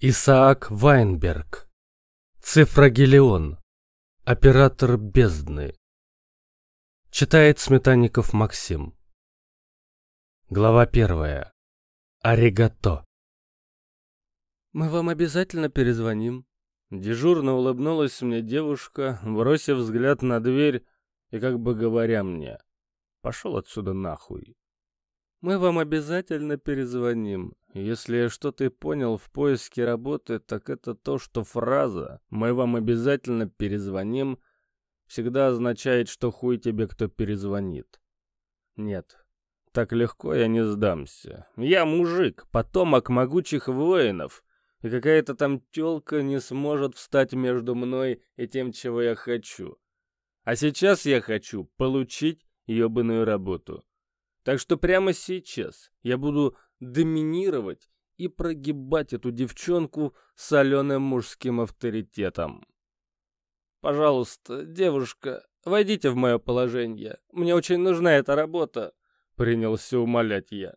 Исаак Вайнберг. Цифрагелион. Оператор бездны. Читает Сметанников Максим. Глава первая. Аригато. «Мы вам обязательно перезвоним». Дежурно улыбнулась мне девушка, бросив взгляд на дверь и как бы говоря мне, «Пошел отсюда нахуй». «Мы вам обязательно перезвоним. Если что-то понял в поиске работы, так это то, что фраза «мы вам обязательно перезвоним» всегда означает, что хуй тебе кто перезвонит. Нет, так легко я не сдамся. Я мужик, потомок могучих воинов, и какая-то там тёлка не сможет встать между мной и тем, чего я хочу. А сейчас я хочу получить ёбаную работу. Так что прямо сейчас я буду доминировать и прогибать эту девчонку соленым мужским авторитетом. «Пожалуйста, девушка, войдите в мое положение. Мне очень нужна эта работа», — принялся умолять я.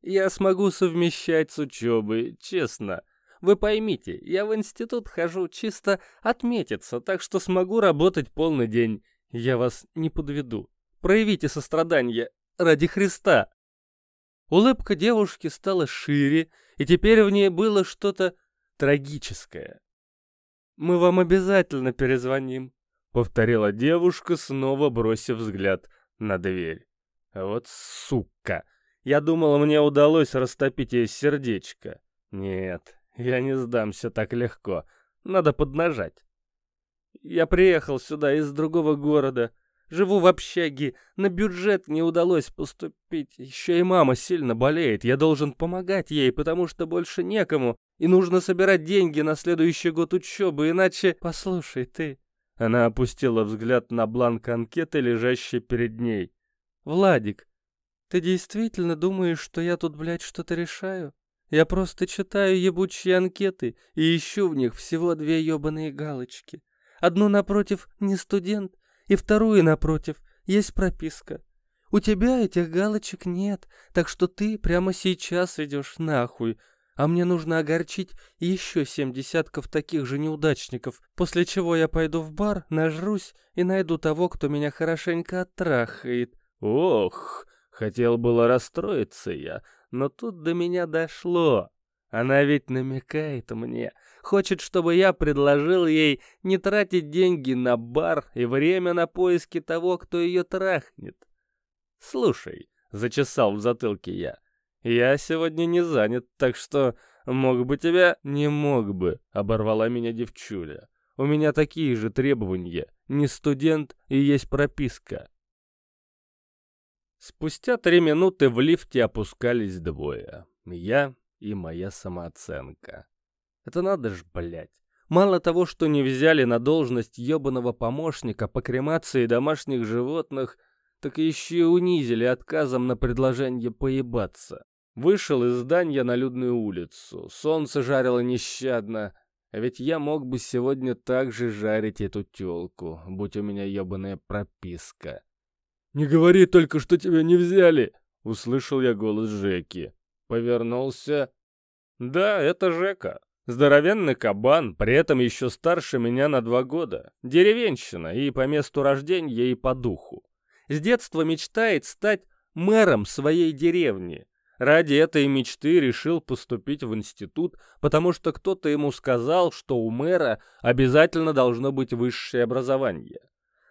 «Я смогу совмещать с учебой, честно. Вы поймите, я в институт хожу чисто отметиться, так что смогу работать полный день. Я вас не подведу. Проявите сострадание ради Христа». Улыбка девушки стала шире, и теперь в ней было что-то трагическое. «Мы вам обязательно перезвоним», — повторила девушка, снова бросив взгляд на дверь. «Вот сука! Я думал, мне удалось растопить ей сердечко. Нет, я не сдамся так легко. Надо поднажать. Я приехал сюда из другого города, Живу в общаге, на бюджет не удалось поступить. Еще и мама сильно болеет, я должен помогать ей, потому что больше некому. И нужно собирать деньги на следующий год учебы, иначе... Послушай, ты...» Она опустила взгляд на бланк анкеты, лежащий перед ней. «Владик, ты действительно думаешь, что я тут, блядь, что-то решаю? Я просто читаю ебучие анкеты и ищу в них всего две ебаные галочки. Одну напротив «не студент», и вторую, напротив, есть прописка. У тебя этих галочек нет, так что ты прямо сейчас идешь нахуй, а мне нужно огорчить еще семь десятков таких же неудачников, после чего я пойду в бар, нажрусь и найду того, кто меня хорошенько оттрахает. Ох, хотел было расстроиться я, но тут до меня дошло. Она ведь намекает мне, хочет, чтобы я предложил ей не тратить деньги на бар и время на поиски того, кто ее трахнет. Слушай, зачесал в затылке я, я сегодня не занят, так что мог бы тебя... Не мог бы, оборвала меня девчуля. У меня такие же требования, не студент и есть прописка. Спустя три минуты в лифте опускались двое. Я и моя самооценка. Это надо ж, блядь. Мало того, что не взяли на должность ёбаного помощника по кремации домашних животных, так еще и унизили отказом на предложение поебаться. Вышел из здания на людную улицу. Солнце жарило нещадно. А ведь я мог бы сегодня также жарить эту тёлку, будь у меня ёбаная прописка. «Не говори только, что тебя не взяли!» — услышал я голос Жеки. Повернулся. Да, это Жека. Здоровенный кабан, при этом еще старше меня на два года. Деревенщина и по месту рождения, и по духу. С детства мечтает стать мэром своей деревни. Ради этой мечты решил поступить в институт, потому что кто-то ему сказал, что у мэра обязательно должно быть высшее образование.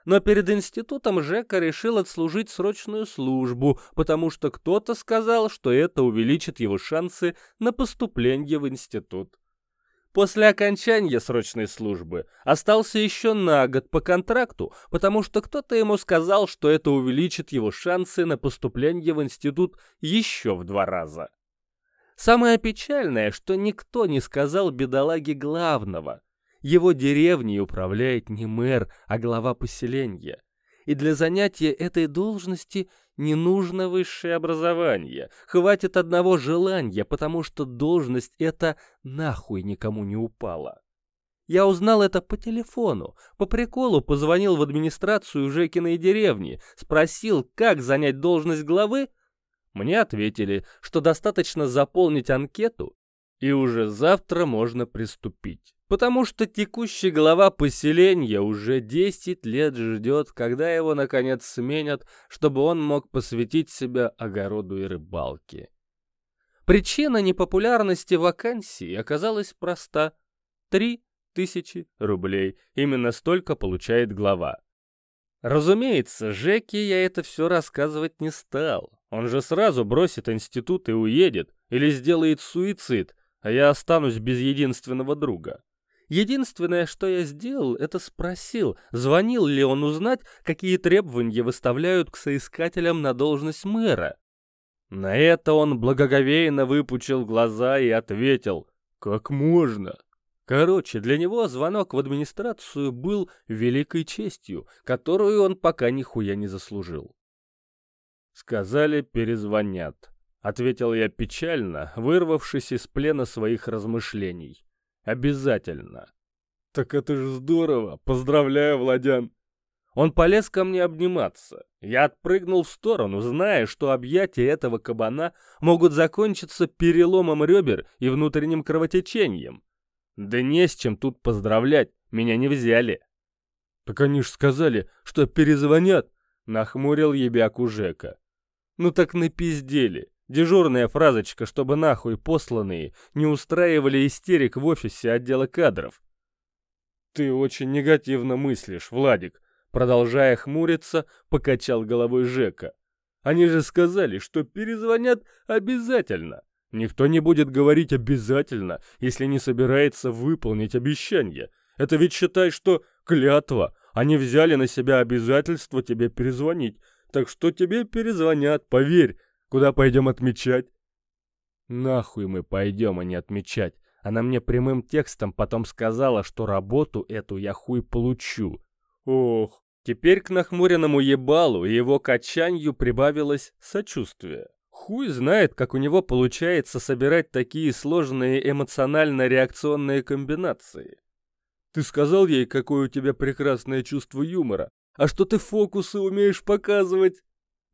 Но перед институтом Жека решил отслужить срочную службу, потому что кто-то сказал, что это увеличит его шансы на поступление в институт. После окончания срочной службы остался еще на год по контракту, потому что кто-то ему сказал, что это увеличит его шансы на поступление в институт еще в два раза. Самое печальное, что никто не сказал бедолаге главного. Его деревней управляет не мэр, а глава поселения. И для занятия этой должности не нужно высшее образование. Хватит одного желания, потому что должность эта нахуй никому не упала. Я узнал это по телефону. По приколу позвонил в администрацию Жекиной деревни, спросил, как занять должность главы. Мне ответили, что достаточно заполнить анкету И уже завтра можно приступить. Потому что текущий глава поселения уже 10 лет ждет, когда его наконец сменят, чтобы он мог посвятить себя огороду и рыбалке. Причина непопулярности вакансии оказалась проста. Три тысячи рублей. Именно столько получает глава. Разумеется, Жеке я это все рассказывать не стал. Он же сразу бросит институт и уедет, или сделает суицид, а я останусь без единственного друга. Единственное, что я сделал, это спросил, звонил ли он узнать, какие требования выставляют к соискателям на должность мэра. На это он благоговейно выпучил глаза и ответил, «Как можно?» Короче, для него звонок в администрацию был великой честью, которую он пока нихуя не заслужил. Сказали, перезвонят. Ответил я печально, вырвавшись из плена своих размышлений. Обязательно. Так это ж здорово. Поздравляю, Владян. Он полез ко мне обниматься. Я отпрыгнул в сторону, зная, что объятия этого кабана могут закончиться переломом ребер и внутренним кровотечением. Да не с чем тут поздравлять, меня не взяли. Так они ж сказали, что перезвонят, нахмурил ебяку Жека. Ну так напиздели. Дежурная фразочка, чтобы нахуй посланные не устраивали истерик в офисе отдела кадров. Ты очень негативно мыслишь, Владик. Продолжая хмуриться, покачал головой Жека. Они же сказали, что перезвонят обязательно. Никто не будет говорить обязательно, если не собирается выполнить обещание. Это ведь считай, что клятва. Они взяли на себя обязательство тебе перезвонить. Так что тебе перезвонят, поверь. Куда пойдем отмечать? Нахуй мы пойдем, а не отмечать. Она мне прямым текстом потом сказала, что работу эту я хуй получу. Ох, теперь к нахмуренному ебалу и его качанью прибавилось сочувствие. Хуй знает, как у него получается собирать такие сложные эмоционально-реакционные комбинации. Ты сказал ей, какое у тебя прекрасное чувство юмора, а что ты фокусы умеешь показывать?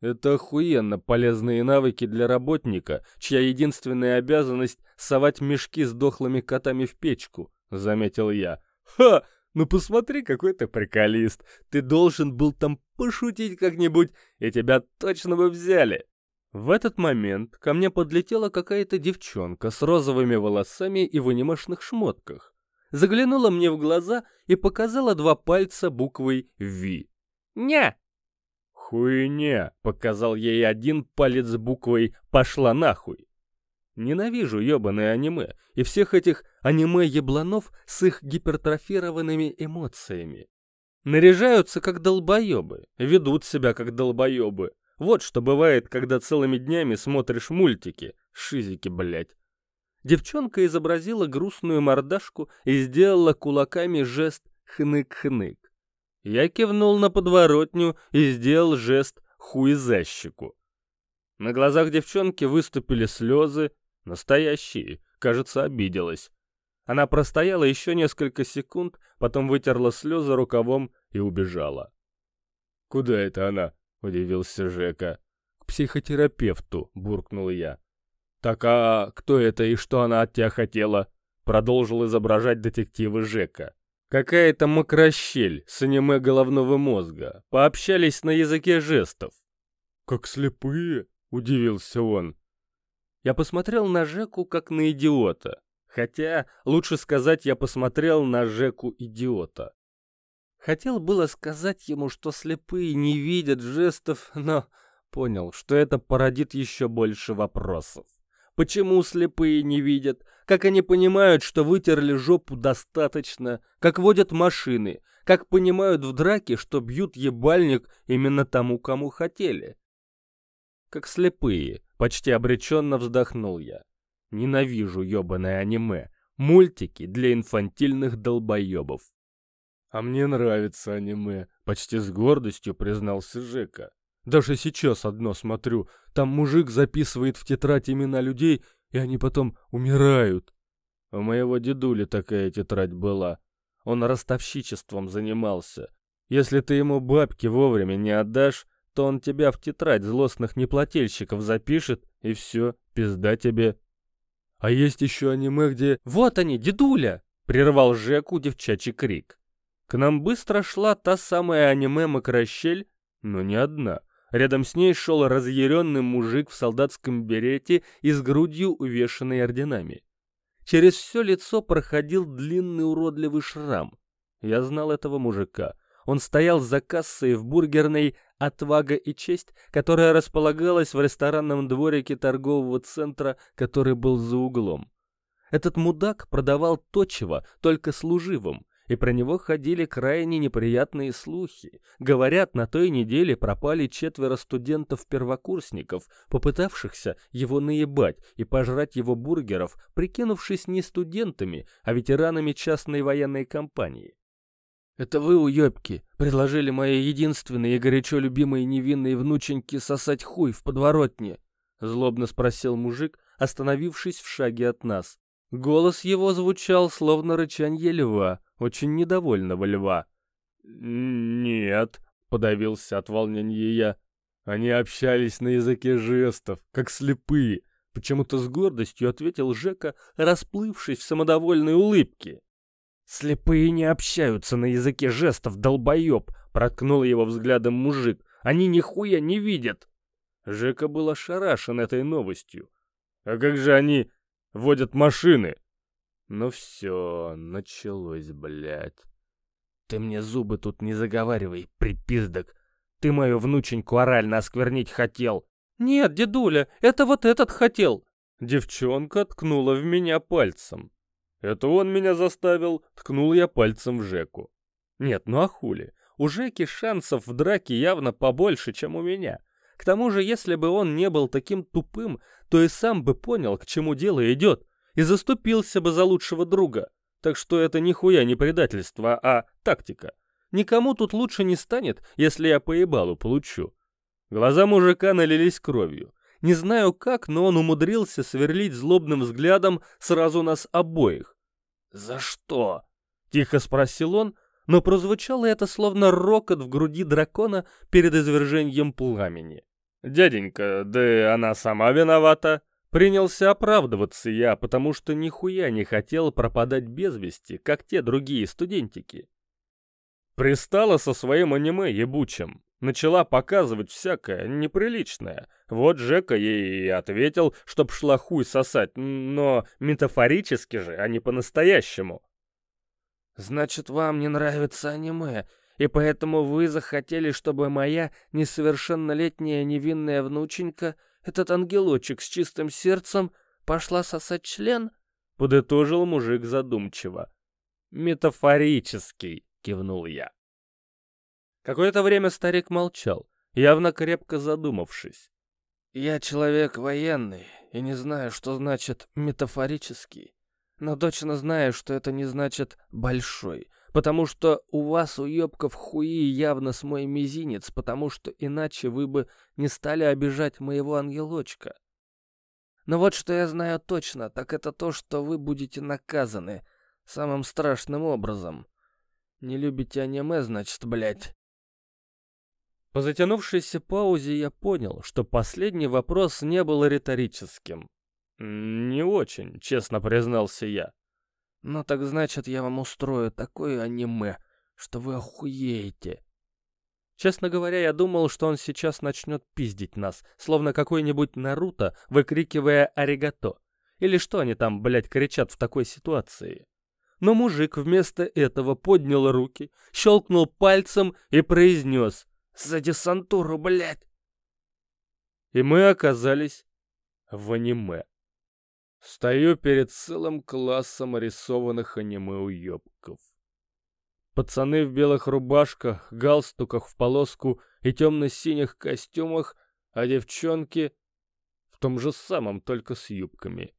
Это охуенно полезные навыки для работника, чья единственная обязанность — совать мешки с дохлыми котами в печку, — заметил я. Ха! Ну посмотри, какой ты приколист. Ты должен был там пошутить как-нибудь, и тебя точно бы взяли. В этот момент ко мне подлетела какая-то девчонка с розовыми волосами и в анимешных шмотках. Заглянула мне в глаза и показала два пальца буквой «Ви». «Ня!» «Хуйня!» — показал ей один палец буквой «Пошла нахуй!» Ненавижу ёбаное аниме и всех этих аниме-ебланов с их гипертрофированными эмоциями. Наряжаются как долбоёбы, ведут себя как долбоёбы. Вот что бывает, когда целыми днями смотришь мультики. Шизики, блядь. Девчонка изобразила грустную мордашку и сделала кулаками жест хнык-хнык. Я кивнул на подворотню и сделал жест хуй за щеку. На глазах девчонки выступили слезы, настоящие, кажется, обиделась. Она простояла еще несколько секунд, потом вытерла слезы рукавом и убежала. «Куда это она?» — удивился Жека. «К психотерапевту», — буркнул я. «Так а кто это и что она от тебя хотела?» — продолжил изображать детектива Жека. Какая-то макрощель с аниме головного мозга. Пообщались на языке жестов. «Как слепые?» — удивился он. Я посмотрел на Жеку как на идиота. Хотя, лучше сказать, я посмотрел на Жеку идиота. Хотел было сказать ему, что слепые не видят жестов, но понял, что это породит еще больше вопросов. Почему слепые не видят? Как они понимают, что вытерли жопу достаточно? Как водят машины? Как понимают в драке, что бьют ебальник именно тому, кому хотели? Как слепые, почти обреченно вздохнул я. Ненавижу ебаное аниме. Мультики для инфантильных долбоебов. А мне нравится аниме, почти с гордостью признался Жека. Даже сейчас одно смотрю. Там мужик записывает в тетрадь имена людей, и они потом умирают. У моего дедули такая тетрадь была. Он ростовщичеством занимался. Если ты ему бабки вовремя не отдашь, то он тебя в тетрадь злостных неплательщиков запишет, и все, пизда тебе. А есть еще аниме, где... Вот они, дедуля! Прервал Жеку девчачий крик. К нам быстро шла та самая аниме-макрощель, но не одна. Рядом с ней шел разъяренный мужик в солдатском берете и с грудью увешанной орденами. Через все лицо проходил длинный уродливый шрам. Я знал этого мужика. Он стоял за кассой в бургерной «Отвага и честь», которая располагалась в ресторанном дворике торгового центра, который был за углом. Этот мудак продавал точево только служивым, и про него ходили крайне неприятные слухи. Говорят, на той неделе пропали четверо студентов-первокурсников, попытавшихся его наебать и пожрать его бургеров, прикинувшись не студентами, а ветеранами частной военной компании. «Это вы, уёбки, предложили моей единственной и горячо любимой невинной внученьке сосать хуй в подворотне?» — злобно спросил мужик, остановившись в шаге от нас. Голос его звучал, словно рычанье льва, очень недовольного льва. «Нет», — подавился от волнения я. «Они общались на языке жестов, как слепые», — почему-то с гордостью ответил Жека, расплывшись в самодовольной улыбке. «Слепые не общаются на языке жестов, долбоеб!» — проткнул его взглядом мужик. «Они нихуя не видят!» Жека был ошарашен этой новостью. «А как же они водят машины?» Ну все, началось, блядь. Ты мне зубы тут не заговаривай, припиздок. Ты мою внученьку орально осквернить хотел. Нет, дедуля, это вот этот хотел. Девчонка ткнула в меня пальцем. Это он меня заставил, ткнул я пальцем в Жеку. Нет, ну а хули? У Жеки шансов в драке явно побольше, чем у меня. К тому же, если бы он не был таким тупым, то и сам бы понял, к чему дело идет, и заступился бы за лучшего друга. Так что это нихуя не предательство, а тактика. Никому тут лучше не станет, если я поебалу получу. Глаза мужика налились кровью. Не знаю как, но он умудрился сверлить злобным взглядом сразу нас обоих. «За что?» — тихо спросил он, но прозвучало это словно рокот в груди дракона перед извержением пламени. «Дяденька, да она сама виновата!» Принялся оправдываться я, потому что нихуя не хотел пропадать без вести, как те другие студентики. Пристала со своим аниме ебучим начала показывать всякое неприличное. Вот Жека ей и ответил, чтоб шла хуй сосать, но метафорически же, а не по-настоящему. «Значит, вам не нравится аниме, и поэтому вы захотели, чтобы моя несовершеннолетняя невинная внученька, этот ангелочек с чистым сердцем, пошла сосать член?» — подытожил мужик задумчиво. «Метафорический», — кивнул я. Какое-то время старик молчал, явно крепко задумавшись. «Я человек военный и не знаю, что значит метафорический, но точно знаю, что это не значит большой, потому что у вас, уебков, хуи явно с мой мизинец, потому что иначе вы бы не стали обижать моего ангелочка. Но вот что я знаю точно, так это то, что вы будете наказаны самым страшным образом. Не любите аниме, значит, блядь. По затянувшейся паузе я понял, что последний вопрос не был риторическим. «Не очень», — честно признался я. «Ну так значит, я вам устрою такое аниме, что вы охуеете». Честно говоря, я думал, что он сейчас начнет пиздить нас, словно какой-нибудь Наруто, выкрикивая «Аригато». Или что они там, блядь, кричат в такой ситуации? Но мужик вместо этого поднял руки, щелкнул пальцем и произнес за десантуру, блядь!» И мы оказались в аниме. Стою перед целым классом рисованных аниме-уёбков. Пацаны в белых рубашках, галстуках в полоску и темно-синих костюмах, а девчонки в том же самом, только с юбками.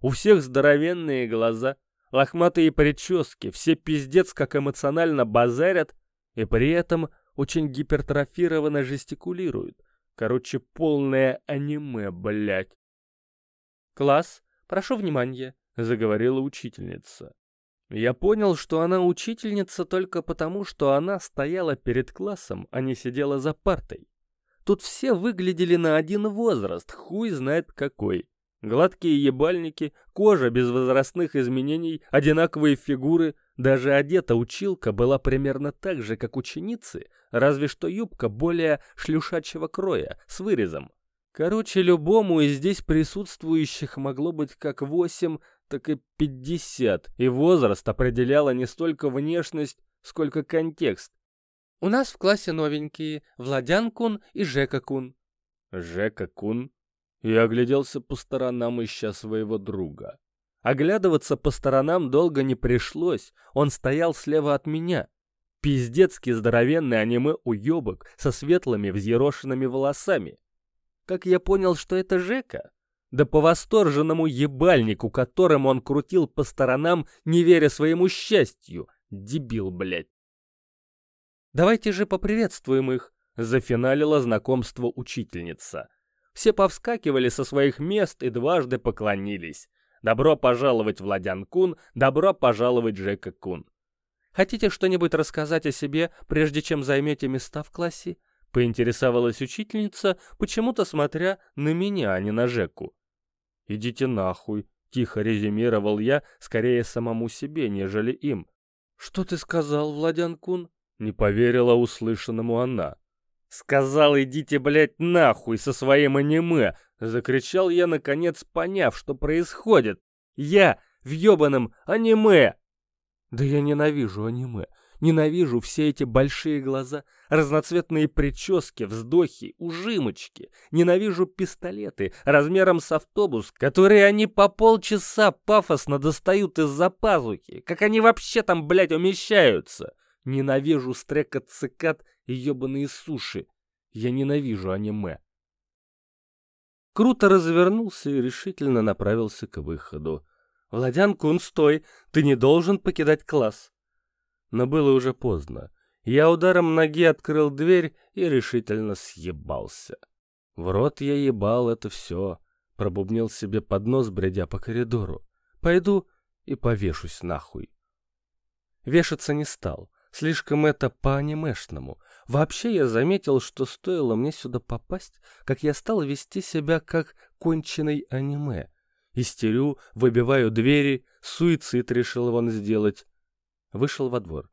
У всех здоровенные глаза, лохматые прически, все пиздец как эмоционально базарят, и при этом очень гипертрофированно жестикулирует. Короче, полное аниме, блядь. «Класс, прошу внимания», — заговорила учительница. Я понял, что она учительница только потому, что она стояла перед классом, а не сидела за партой. Тут все выглядели на один возраст, хуй знает какой. Гладкие ебальники, кожа без возрастных изменений, одинаковые фигуры, даже одета училка была примерно так же, как ученицы, разве что юбка более шлюшачьего кроя, с вырезом. Короче, любому из здесь присутствующих могло быть как восемь, так и пятьдесят, и возраст определяла не столько внешность, сколько контекст. «У нас в классе новенькие, Владян-кун и Жека-кун». «Жека-кун?» Я огляделся по сторонам, ища своего друга. Оглядываться по сторонам долго не пришлось, он стоял слева от меня. Пиздецкий здоровенный аниме-уебок со светлыми взъерошенными волосами. Как я понял, что это Жека? Да по восторженному ебальнику, которым он крутил по сторонам, не веря своему счастью. Дебил, блядь. «Давайте же поприветствуем их», — зафиналила знакомство учительница. Все повскакивали со своих мест и дважды поклонились. Добро пожаловать, Владян Кун, добро пожаловать, Жека Кун. Хотите что-нибудь рассказать о себе, прежде чем займете места в классе? Поинтересовалась учительница, почему-то смотря на меня, а не на Жеку. «Идите нахуй», — тихо резюмировал я, скорее самому себе, нежели им. «Что ты сказал, Владян Кун?» — не поверила услышанному она. «Сказал, идите, блядь, нахуй со своим аниме!» — закричал я, наконец поняв, что происходит. «Я в ёбаном аниме!» «Да я ненавижу аниме. Ненавижу все эти большие глаза, разноцветные прически, вздохи, ужимочки. Ненавижу пистолеты размером с автобус, которые они по полчаса пафосно достают из-за пазухи. Как они вообще там, блядь, умещаются? Ненавижу стрекот цикад и ебаные суши. Я ненавижу аниме. Круто развернулся и решительно направился к выходу. «Владян Кун, стой! Ты не должен покидать класс!» Но было уже поздно. Я ударом ноги открыл дверь и решительно съебался. В рот я ебал это все. Пробубнил себе под нос, бредя по коридору. Пойду и повешусь нахуй. Вешаться не стал. Слишком это по-анимешному. Вообще я заметил, что стоило мне сюда попасть, как я стал вести себя как конченый аниме. Истерю, выбиваю двери, суицид решил он сделать. Вышел во двор.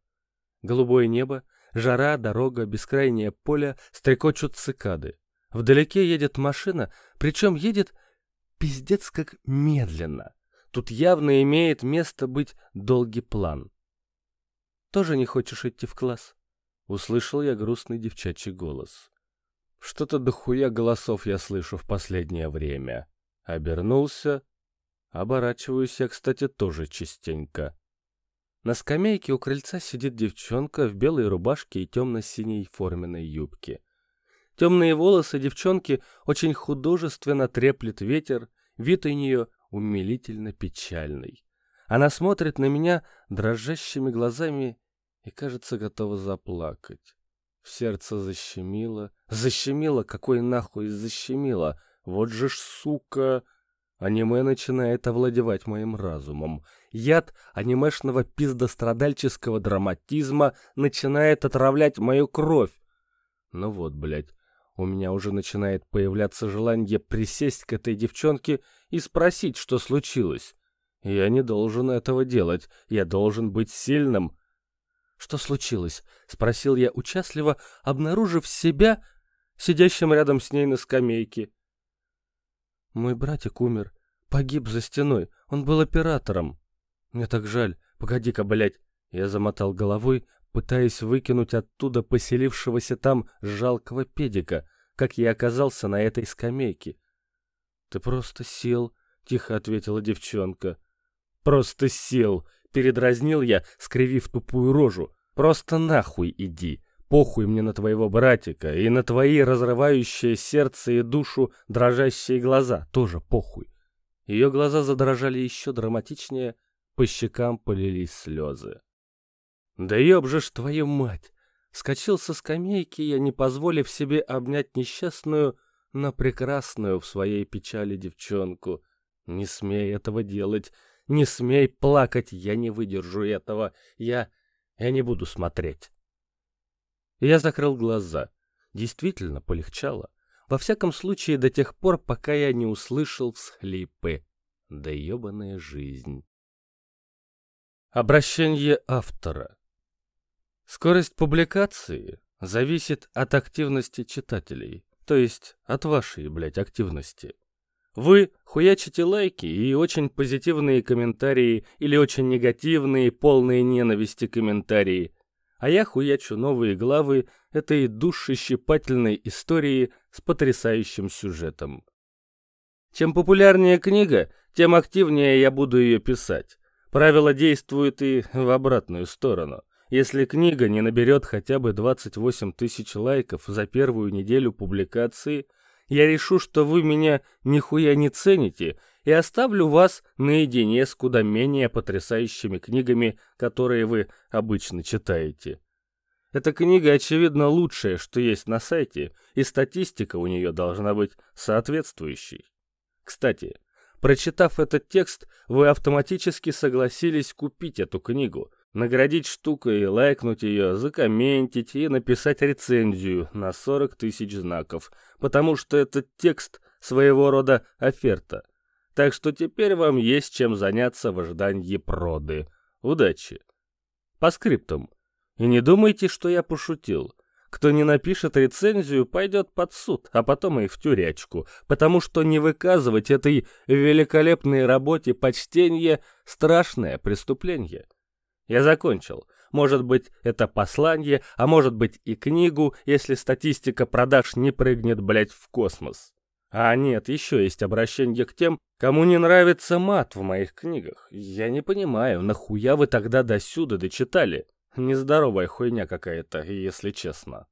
Голубое небо, жара, дорога, бескрайнее поле, стрекочут цикады. Вдалеке едет машина, причем едет пиздец как медленно. Тут явно имеет место быть долгий план. «Тоже не хочешь идти в класс?» Услышал я грустный девчачий голос. Что-то дохуя голосов я слышу в последнее время. Обернулся. Оборачиваюсь я, кстати, тоже частенько. На скамейке у крыльца сидит девчонка в белой рубашке и темно-синей форменной юбке. Темные волосы девчонки очень художественно треплет ветер, вид у нее умилительно печальный. Она смотрит на меня дрожащими глазами и, кажется, готова заплакать. В сердце защемило. Защемило? Какой нахуй защемило? Вот же ж, сука... Аниме начинает овладевать моим разумом. Яд анимешного пиздострадальческого драматизма начинает отравлять мою кровь. Ну вот, блядь, у меня уже начинает появляться желание присесть к этой девчонке и спросить, что случилось. Я не должен этого делать, я должен быть сильным. «Что случилось?» — спросил я участливо, обнаружив себя сидящим рядом с ней на скамейке. Мой братик умер. Погиб за стеной. Он был оператором. Мне так жаль. Погоди-ка, блядь. Я замотал головой, пытаясь выкинуть оттуда поселившегося там жалкого педика, как я оказался на этой скамейке. «Ты просто сел», — тихо ответила девчонка. «Просто сел», — передразнил я, скривив тупую рожу. «Просто нахуй иди. Похуй мне на твоего братика и на твои разрывающие сердце и душу дрожащие глаза, тоже похуй. Ее глаза задрожали еще драматичнее, по щекам полились слезы. «Да ёб твою мать!» Скочил со скамейки я, не позволив себе обнять несчастную, но прекрасную в своей печали девчонку. «Не смей этого делать! Не смей плакать! Я не выдержу этого! Я... я не буду смотреть!» Я закрыл глаза. Действительно полегчало. Во всяком случае, до тех пор, пока я не услышал всхлипы. Да ебаная жизнь. Обращение автора. Скорость публикации зависит от активности читателей, то есть от вашей, блядь, активности. Вы хуячите лайки и очень позитивные комментарии или очень негативные, полные ненависти комментарии, а я хуячу новые главы этой душещипательной истории с потрясающим сюжетом. Чем популярнее книга, тем активнее я буду ее писать. Правило действует и в обратную сторону. Если книга не наберет хотя бы 28 тысяч лайков за первую неделю публикации, я решу, что вы меня нихуя не цените и оставлю вас наедине с куда менее потрясающими книгами, которые вы обычно читаете. Эта книга, очевидно, лучшая, что есть на сайте, и статистика у нее должна быть соответствующей. Кстати, прочитав этот текст, вы автоматически согласились купить эту книгу, наградить штукой, лайкнуть ее, закомментить и написать рецензию на 40 тысяч знаков, потому что этот текст своего рода оферта – так что теперь вам есть чем заняться в ожидании проды. Удачи. По скриптам. И не думайте, что я пошутил. Кто не напишет рецензию, пойдет под суд, а потом и в тюрячку, потому что не выказывать этой великолепной работе почтение – страшное преступление. Я закончил. Может быть, это послание, а может быть и книгу, если статистика продаж не прыгнет, блять, в космос. А нет, еще есть обращение к тем, кому не нравится мат в моих книгах. Я не понимаю, нахуя вы тогда до сюда дочитали? Нездоровая хуйня какая-то, если честно.